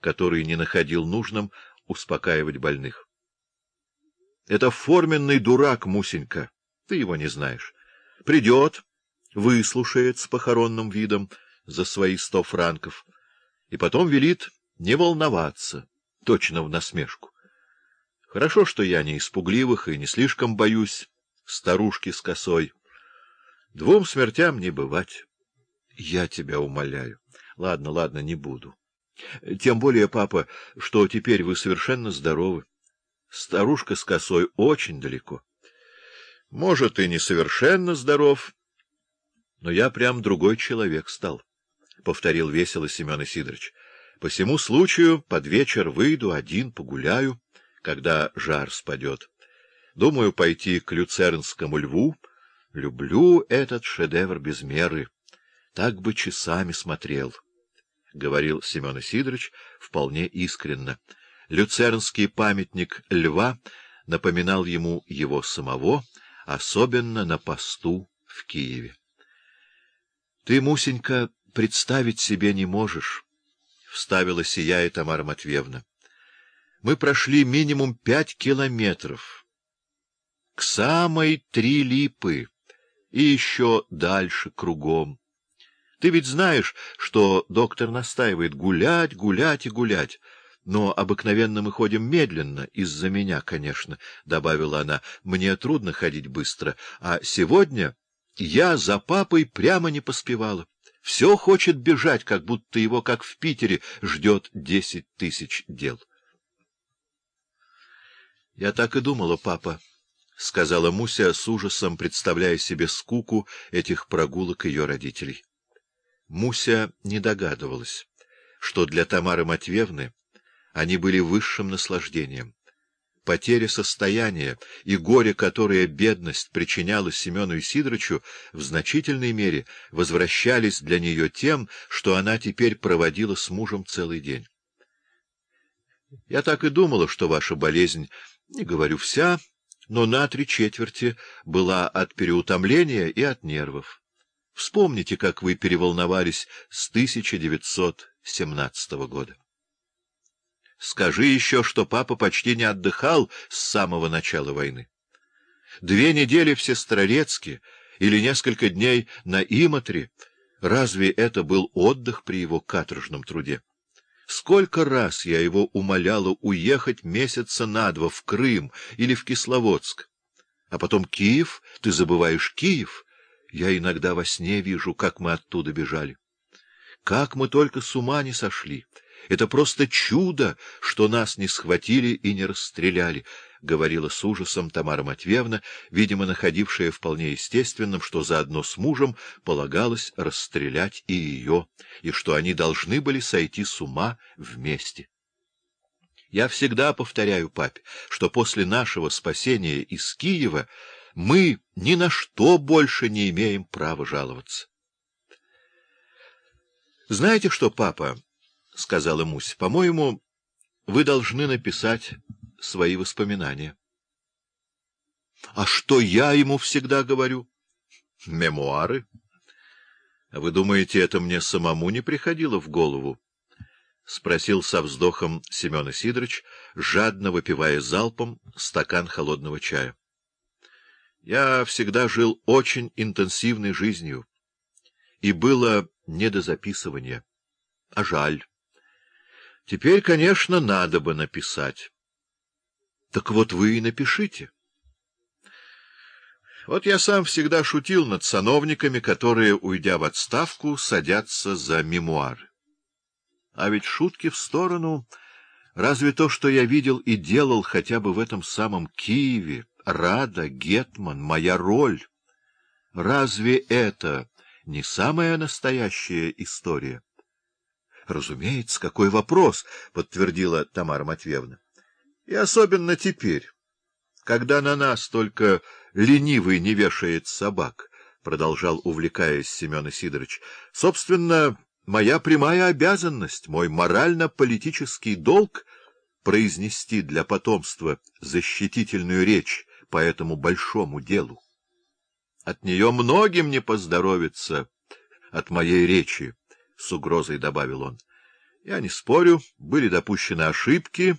который не находил нужным успокаивать больных. — Это форменный дурак, Мусенька, ты его не знаешь. Придет, выслушает с похоронным видом за свои сто франков, и потом велит не волноваться, точно в насмешку. Хорошо, что я не испугливых и не слишком боюсь старушки с косой. Двум смертям не бывать. Я тебя умоляю. Ладно, ладно, не буду. Тем более, папа, что теперь вы совершенно здоровы. Старушка с косой очень далеко. Может, и не совершенно здоров, но я прям другой человек стал, — повторил весело Семен Сидорович. По всему случаю под вечер выйду один, погуляю, когда жар спадет. Думаю пойти к люцернскому льву. Люблю этот шедевр без меры. Так бы часами смотрел, — говорил Семен Сидорович вполне искренно. Люцернский памятник льва напоминал ему его самого, особенно на посту в Киеве. — Ты, Мусенька, представить себе не можешь, — вставила сияя Тамара Матвеевна. — Мы прошли минимум пять километров. К самой три липы и еще дальше кругом. Ты ведь знаешь, что доктор настаивает гулять, гулять и гулять. Но обыкновенно мы ходим медленно, из-за меня, конечно, — добавила она. Мне трудно ходить быстро, а сегодня я за папой прямо не поспевала. Все хочет бежать, как будто его, как в Питере, ждет десять тысяч дел. — Я так и думала, папа, — сказала Муся с ужасом, представляя себе скуку этих прогулок ее родителей. Муся не догадывалась, что для Тамары Матвеевны они были высшим наслаждением. Потеря состояния и горе, которое бедность причиняла Семену Сидоровичу, в значительной мере возвращались для нее тем, что она теперь проводила с мужем целый день. Я так и думала, что ваша болезнь, не говорю вся, но на три четверти была от переутомления и от нервов. Вспомните, как вы переволновались с 1917 года. Скажи еще, что папа почти не отдыхал с самого начала войны. Две недели в Сестрорецке или несколько дней на Иматре — разве это был отдых при его каторжном труде? Сколько раз я его умоляла уехать месяца на два в Крым или в Кисловодск. А потом Киев, ты забываешь Киев. Я иногда во сне вижу, как мы оттуда бежали. Как мы только с ума не сошли. Это просто чудо, что нас не схватили и не расстреляли, — говорила с ужасом Тамара Матвеевна, видимо, находившая вполне естественным, что заодно с мужем полагалось расстрелять и ее, и что они должны были сойти с ума вместе. Я всегда повторяю папе, что после нашего спасения из Киева мы ни на что больше не имеем права жаловаться. Знаете что, папа? — сказала Мусь, — по-моему, вы должны написать свои воспоминания. — А что я ему всегда говорю? — Мемуары. — Вы думаете, это мне самому не приходило в голову? — спросил со вздохом Семен Сидорович, жадно выпивая залпом стакан холодного чая. — Я всегда жил очень интенсивной жизнью, и было не до записывания. А жаль. Теперь, конечно, надо бы написать. Так вот вы и напишите. Вот я сам всегда шутил над сановниками, которые, уйдя в отставку, садятся за мемуары. А ведь шутки в сторону, разве то, что я видел и делал хотя бы в этом самом Киеве, Рада, Гетман, моя роль, разве это не самая настоящая история? Разумеется, какой вопрос, — подтвердила Тамара Матвеевна. И особенно теперь, когда на нас только ленивый не вешает собак, — продолжал, увлекаясь Семен Сидорович. Собственно, моя прямая обязанность, мой морально-политический долг — произнести для потомства защитительную речь по этому большому делу. От нее многим не поздоровится, от моей речи. — с угрозой добавил он. — Я не спорю, были допущены ошибки,